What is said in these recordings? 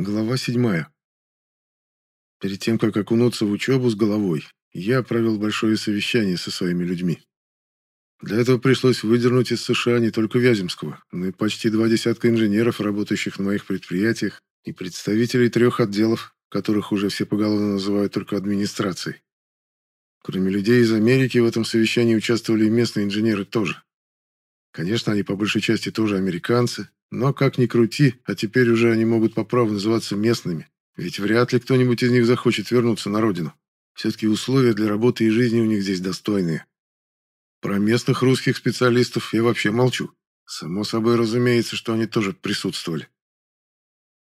Глава седьмая. Перед тем, как окунуться в учебу с головой, я провел большое совещание со своими людьми. Для этого пришлось выдернуть из США не только Вяземского, но и почти два десятка инженеров, работающих на моих предприятиях, и представителей трех отделов, которых уже все поголовно называют только администрацией. Кроме людей из Америки в этом совещании участвовали и местные инженеры тоже. Конечно, они по большей части тоже американцы, но как ни крути, а теперь уже они могут по праву называться местными, ведь вряд ли кто-нибудь из них захочет вернуться на родину. Все-таки условия для работы и жизни у них здесь достойные. Про местных русских специалистов я вообще молчу. Само собой разумеется, что они тоже присутствовали.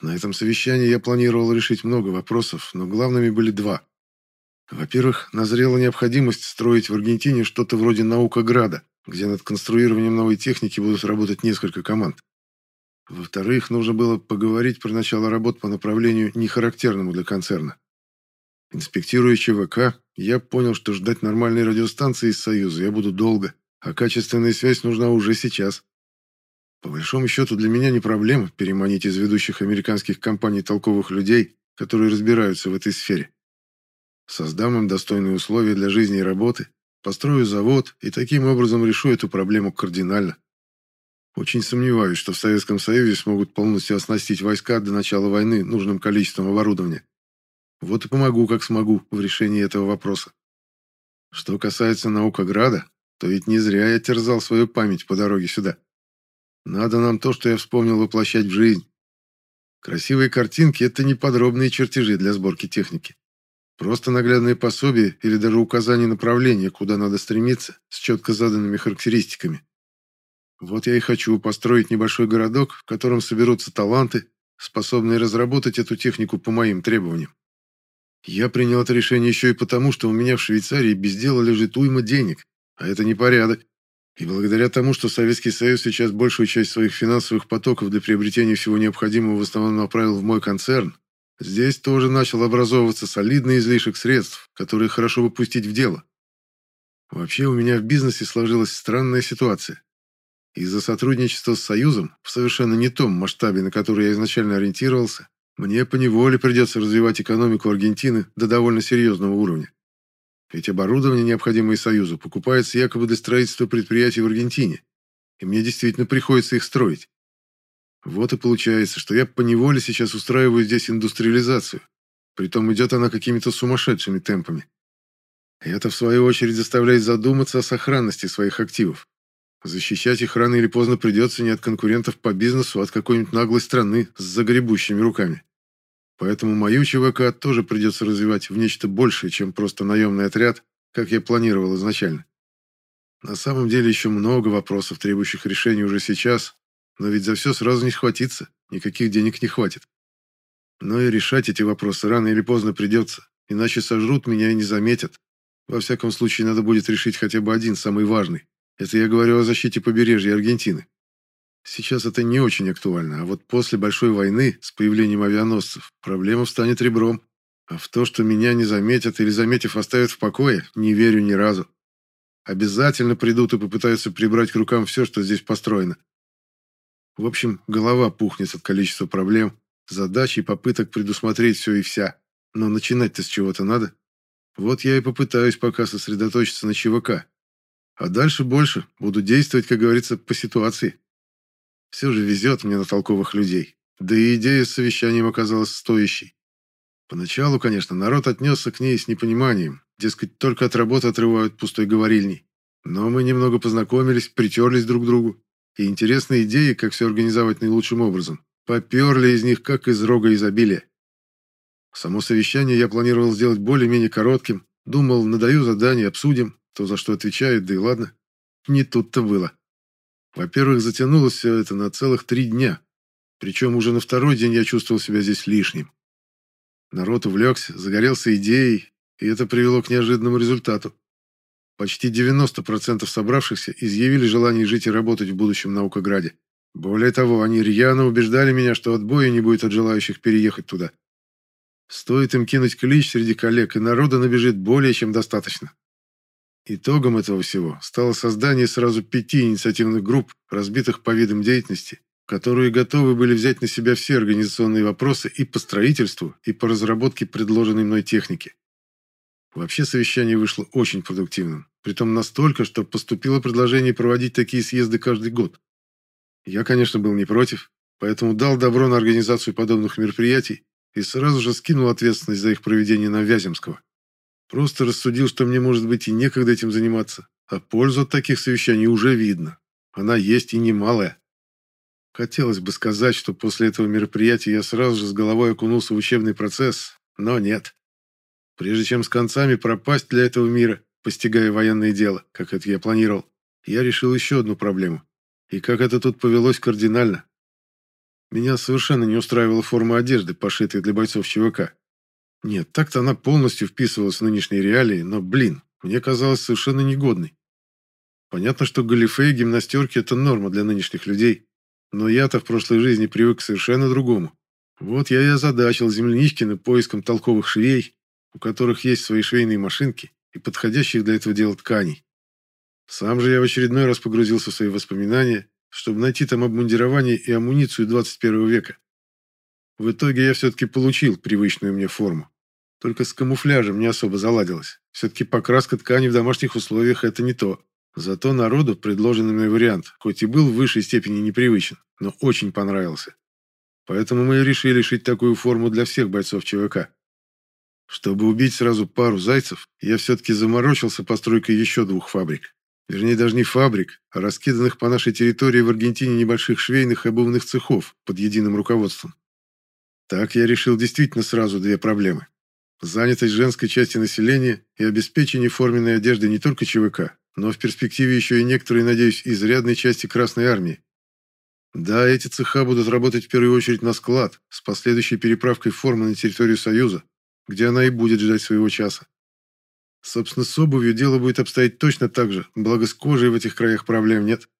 На этом совещании я планировал решить много вопросов, но главными были два. Во-первых, назрела необходимость строить в Аргентине что-то вроде наукограда, где над конструированием новой техники будут работать несколько команд. Во-вторых, нужно было поговорить про начало работ по направлению, не характерному для концерна. Инспектируя ЧВК, я понял, что ждать нормальной радиостанции из Союза я буду долго, а качественная связь нужна уже сейчас. По большому счету, для меня не проблема переманить из ведущих американских компаний толковых людей, которые разбираются в этой сфере. Создам им достойные условия для жизни и работы, построю завод и таким образом решу эту проблему кардинально. Очень сомневаюсь, что в Советском Союзе смогут полностью оснастить войска до начала войны нужным количеством оборудования. Вот и помогу, как смогу, в решении этого вопроса. Что касается наукограда, то ведь не зря я терзал свою память по дороге сюда. Надо нам то, что я вспомнил, воплощать в жизнь. Красивые картинки – это не подробные чертежи для сборки техники. Просто наглядные пособия или даже указание направления, куда надо стремиться, с четко заданными характеристиками. Вот я и хочу построить небольшой городок, в котором соберутся таланты, способные разработать эту технику по моим требованиям. Я принял это решение еще и потому, что у меня в Швейцарии без дела лежит уйма денег, а это не порядок. И благодаря тому, что Советский Союз сейчас большую часть своих финансовых потоков для приобретения всего необходимого в основном направил в мой концерн, здесь тоже начал образовываться солидный излишек средств, которые хорошо бы пустить в дело. Вообще у меня в бизнесе сложилась странная ситуация. Из-за сотрудничества с Союзом в совершенно не том масштабе, на который я изначально ориентировался, мне поневоле придется развивать экономику Аргентины до довольно серьезного уровня. Ведь оборудование, необходимое Союзу, покупается якобы для строительства предприятий в Аргентине, и мне действительно приходится их строить. Вот и получается, что я поневоле сейчас устраиваю здесь индустриализацию, притом идет она какими-то сумасшедшими темпами. И это, в свою очередь, заставляет задуматься о сохранности своих активов. Защищать их рано или поздно придется не от конкурентов по бизнесу, а от какой-нибудь наглой страны с загребущими руками. Поэтому мою ЧВК тоже придется развивать в нечто большее, чем просто наемный отряд, как я планировал изначально. На самом деле еще много вопросов, требующих решения уже сейчас, но ведь за все сразу не схватиться, никаких денег не хватит. Но и решать эти вопросы рано или поздно придется, иначе сожрут меня и не заметят. Во всяком случае, надо будет решить хотя бы один, самый важный. Это я говорю о защите побережья Аргентины. Сейчас это не очень актуально, а вот после большой войны с появлением авианосцев проблема встанет ребром. А в то, что меня не заметят или заметив оставят в покое, не верю ни разу. Обязательно придут и попытаются прибрать к рукам все, что здесь построено. В общем, голова пухнет от количества проблем, задач и попыток предусмотреть все и вся. Но начинать-то с чего-то надо. Вот я и попытаюсь пока сосредоточиться на ЧВК, а дальше больше. Буду действовать, как говорится, по ситуации. Все же везет мне на толковых людей. Да и идея с совещанием оказалась стоящей. Поначалу, конечно, народ отнесся к ней с непониманием. Дескать, только от работы отрывают пустой говорильней. Но мы немного познакомились, притерлись друг к другу. И интересные идеи, как все организовать наилучшим образом, поперли из них, как из рога изобилия. Само совещание я планировал сделать более-менее коротким. Думал, надаю задание, обсудим, кто за что отвечает, да и ладно. Не тут-то было. Во-первых, затянулось все это на целых три дня. Причем уже на второй день я чувствовал себя здесь лишним. Народ увлекся, загорелся идеей, и это привело к неожиданному результату. Почти 90% собравшихся изъявили желание жить и работать в будущем наукограде. Более того, они рьяно убеждали меня, что отбоя не будет от желающих переехать туда. Стоит им кинуть клич среди коллег, и народа набежит более чем достаточно. Итогом этого всего стало создание сразу пяти инициативных групп, разбитых по видам деятельности которые готовы были взять на себя все организационные вопросы и по строительству, и по разработке предложенной мной техники. Вообще совещание вышло очень продуктивным, притом настолько, что поступило предложение проводить такие съезды каждый год. Я, конечно, был не против, поэтому дал добро на организацию подобных мероприятий и сразу же скинул ответственность за их проведение на Вяземского. Просто рассудил, что мне, может быть, и некогда этим заниматься, а пользу от таких совещаний уже видно. Она есть и немалая. Хотелось бы сказать, что после этого мероприятия я сразу же с головой окунулся в учебный процесс, но нет. Прежде чем с концами пропасть для этого мира, постигая военное дело, как это я планировал, я решил еще одну проблему. И как это тут повелось кардинально. Меня совершенно не устраивала форма одежды, пошитая для бойцов ЧВК. Нет, так-то она полностью вписывалась в нынешние реалии, но, блин, мне казалось совершенно негодной. Понятно, что галифе и гимнастерки – это норма для нынешних людей, но я-то в прошлой жизни привык к совершенно другому. Вот я и озадачил Земляничкина поиском толковых швей, у которых есть свои швейные машинки и подходящих для этого дела тканей. Сам же я в очередной раз погрузился в свои воспоминания, чтобы найти там обмундирование и амуницию 21 века. В итоге я все-таки получил привычную мне форму. Только с камуфляжем не особо заладилось. Все-таки покраска ткани в домашних условиях – это не то. Зато народу предложенный мной вариант, хоть и был в высшей степени непривычен, но очень понравился. Поэтому мы и решили шить такую форму для всех бойцов ЧВК. Чтобы убить сразу пару зайцев, я все-таки заморочился постройкой еще двух фабрик. Вернее, даже не фабрик, а раскиданных по нашей территории в Аргентине небольших швейных и обувных цехов под единым руководством. Так я решил действительно сразу две проблемы. Занятость женской части населения и обеспечение форменной одежды не только ЧВК, но в перспективе еще и некоторые, надеюсь, изрядной части Красной Армии. Да, эти цеха будут работать в первую очередь на склад, с последующей переправкой формы на территорию Союза, где она и будет ждать своего часа. Собственно, с обувью дело будет обстоять точно так же, благо с кожей в этих краях проблем нет.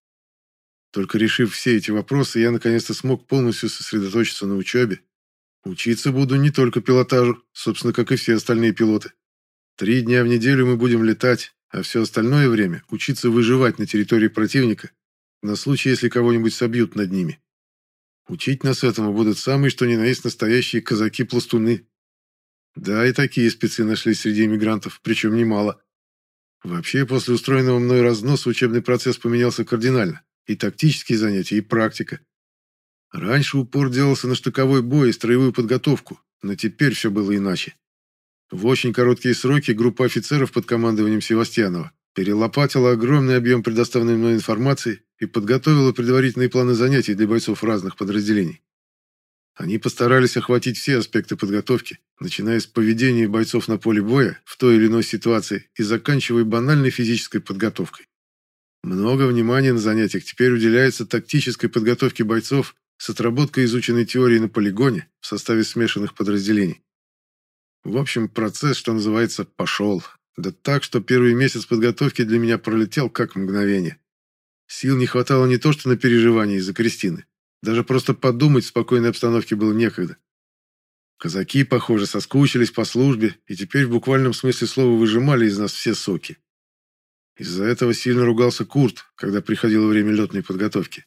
Только решив все эти вопросы, я наконец-то смог полностью сосредоточиться на учебе. Учиться буду не только пилотажу, собственно, как и все остальные пилоты. Три дня в неделю мы будем летать, а все остальное время учиться выживать на территории противника, на случай, если кого-нибудь собьют над ними. Учить нас этому будут самые, что ни на есть, настоящие казаки-пластуны, да, и такие спецы нашлись среди иммигрантов, причем немало. Вообще, после устроенного мной разноса учебный процесс поменялся кардинально. И тактические занятия, и практика. Раньше упор делался на штыковой бой и строевую подготовку, но теперь все было иначе. В очень короткие сроки группа офицеров под командованием Севастьянова перелопатила огромный объем предоставленной мной информации и подготовила предварительные планы занятий для бойцов разных подразделений. Они постарались охватить все аспекты подготовки, начиная с поведения бойцов на поле боя в той или иной ситуации и заканчивая банальной физической подготовкой. Много внимания на занятиях теперь уделяется тактической подготовке бойцов с отработкой изученной теории на полигоне в составе смешанных подразделений. В общем, процесс, что называется, пошел. Да так, что первый месяц подготовки для меня пролетел как мгновение. Сил не хватало не то что на переживания из-за Кристины, даже просто подумать в спокойной обстановке было некогда. Казаки, похоже, соскучились по службе и теперь в буквальном смысле слова выжимали из нас все соки. Из-за этого сильно ругался Курт, когда приходило время летной подготовки.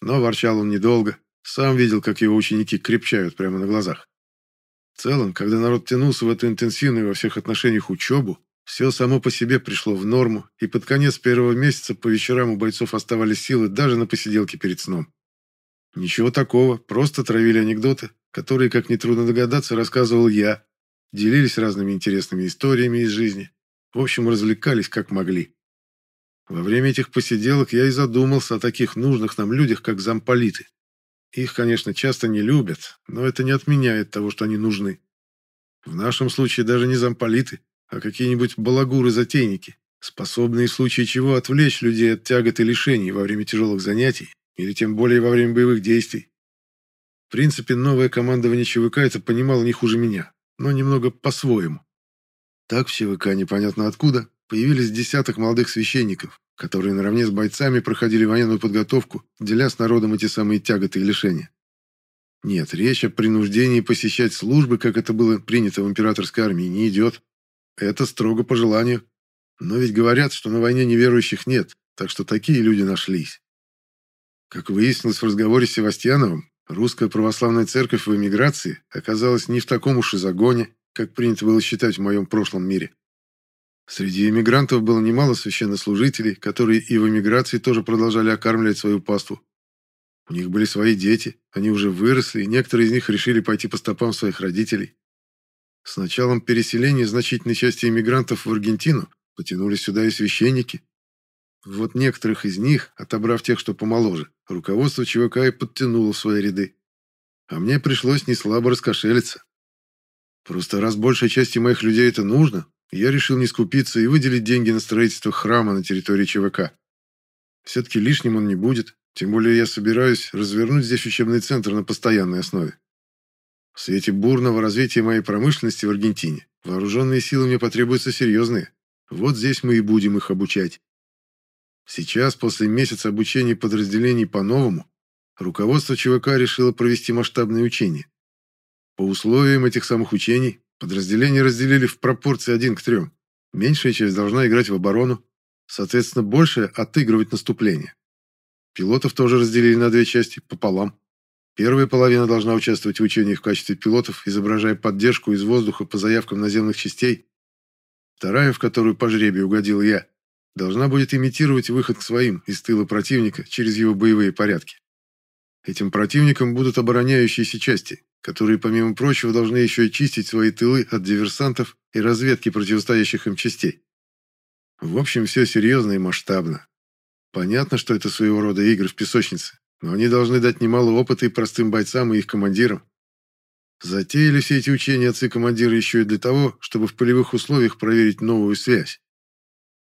Но ворчал он недолго, сам видел, как его ученики крепчают прямо на глазах. В целом, когда народ тянулся в эту интенсивную во всех отношениях учебу, все само по себе пришло в норму, и под конец первого месяца по вечерам у бойцов оставались силы даже на посиделке перед сном. Ничего такого, просто травили анекдоты, которые, как нетрудно догадаться, рассказывал я. Делились разными интересными историями из жизни. В общем, развлекались как могли. Во время этих посиделок я и задумался о таких нужных нам людях, как замполиты. Их, конечно, часто не любят, но это не отменяет того, что они нужны. В нашем случае даже не замполиты, а какие-нибудь балагуры-затейники, способные в случае чего отвлечь людей от тягот и лишений во время тяжелых занятий или тем более во время боевых действий. В принципе, новое командование ЧВК это понимало не хуже меня, но немного по-своему. Так в ЧВК непонятно откуда появились десяток молодых священников, которые наравне с бойцами проходили военную подготовку, деля с народом эти самые тяготы и лишения. Нет, речь о принуждении посещать службы, как это было принято в императорской армии, не идет. Это строго по желанию. Но ведь говорят, что на войне неверующих нет, так что такие люди нашлись. Как выяснилось в разговоре с Севастьяновым, русская православная церковь в эмиграции оказалась не в таком уж и загоне, как принято было считать в моем прошлом мире. Среди эмигрантов было немало священнослужителей, которые и в эмиграции тоже продолжали окармливать свою паству. У них были свои дети, они уже выросли, и некоторые из них решили пойти по стопам своих родителей. С началом переселения значительной части иммигрантов в Аргентину потянулись сюда и священники. Вот некоторых из них, отобрав тех, что помоложе, руководство ЧВК и подтянуло в свои ряды. А мне пришлось неслабо раскошелиться. Просто раз большей части моих людей это нужно, я решил не скупиться и выделить деньги на строительство храма на территории ЧВК. Все-таки лишним он не будет, тем более я собираюсь развернуть здесь учебный центр на постоянной основе. В свете бурного развития моей промышленности в Аргентине вооруженные силы мне потребуются серьезные. Вот здесь мы и будем их обучать. Сейчас, после месяца обучения подразделений по-новому, руководство ЧВК решило провести масштабные учения. По условиям этих самых учений подразделения разделили в пропорции 1 к 3. Меньшая часть должна играть в оборону, соответственно, большая – отыгрывать наступление. Пилотов тоже разделили на две части, пополам. Первая половина должна участвовать в учениях в качестве пилотов, изображая поддержку из воздуха по заявкам наземных частей. Вторая, в которую по жребию угодил я, должна будет имитировать выход к своим из тыла противника через его боевые порядки. Этим противником будут обороняющиеся части, которые, помимо прочего, должны еще и чистить свои тылы от диверсантов и разведки противостоящих им частей. В общем, все серьезно и масштабно. Понятно, что это своего рода игры в песочнице, но они должны дать немало опыта и простым бойцам, и их командирам. Затеяли все эти учения отцы-командиры еще и для того, чтобы в полевых условиях проверить новую связь.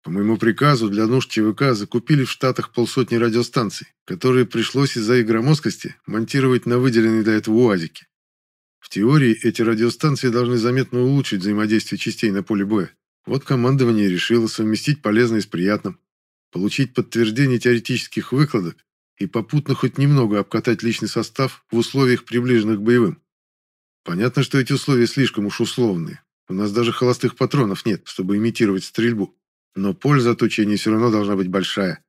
По моему приказу для нужд ЧВК закупили в Штатах полсотни радиостанций, которые пришлось из-за их громоздкости монтировать на выделенные для этого УАЗики. В теории эти радиостанции должны заметно улучшить взаимодействие частей на поле боя. Вот командование решило совместить полезное с приятным, получить подтверждение теоретических выкладок и попутно хоть немного обкатать личный состав в условиях, приближенных к боевым. Понятно, что эти условия слишком уж условные. У нас даже холостых патронов нет, чтобы имитировать стрельбу. Но польза от учения все равно должна быть большая.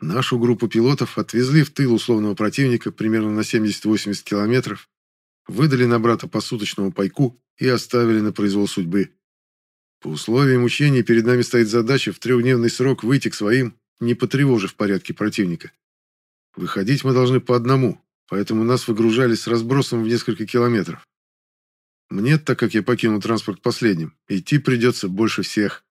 Нашу группу пилотов отвезли в тыл условного противника примерно на 70-80 километров, выдали на брата посуточному пайку и оставили на произвол судьбы. По условиям учения перед нами стоит задача в трехдневный срок выйти к своим, не потревожив порядки противника. Выходить мы должны по одному, поэтому нас выгружали с разбросом в несколько километров. Мне, так как я покинул транспорт последним, идти придется больше всех.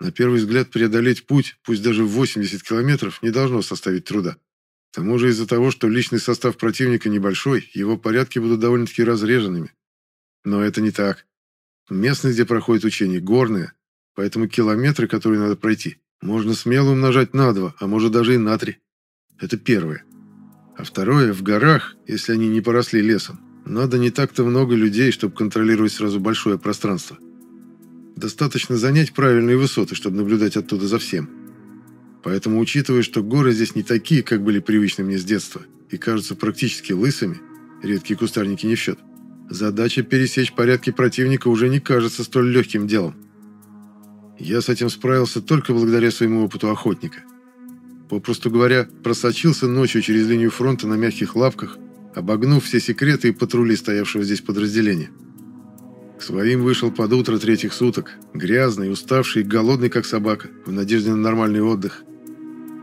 На первый взгляд преодолеть путь, пусть даже в 80 километров, не должно составить труда. К тому же из-за того, что личный состав противника небольшой, его порядки будут довольно-таки разреженными. Но это не так. Местность, где проходит учение, горная, поэтому километры, которые надо пройти, можно смело умножать на два, а может даже и на три. Это первое. А второе, в горах, если они не поросли лесом, надо не так-то много людей, чтобы контролировать сразу большое пространство. Достаточно занять правильные высоты, чтобы наблюдать оттуда за всем. Поэтому, учитывая, что горы здесь не такие, как были привычны мне с детства, и кажутся практически лысыми, редкие кустарники не в счет, задача пересечь порядки противника уже не кажется столь легким делом. Я с этим справился только благодаря своему опыту охотника. Попросту говоря, просочился ночью через линию фронта на мягких лапках, обогнув все секреты и патрули стоявшего здесь подразделения. К своим вышел под утро третьих суток, грязный, уставший и голодный, как собака, в надежде на нормальный отдых.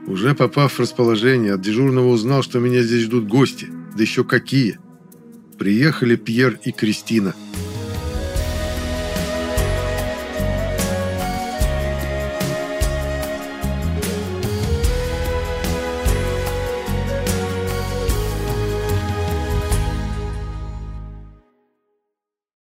Уже попав в расположение, от дежурного узнал, что меня здесь ждут гости, да еще какие. Приехали Пьер и Кристина –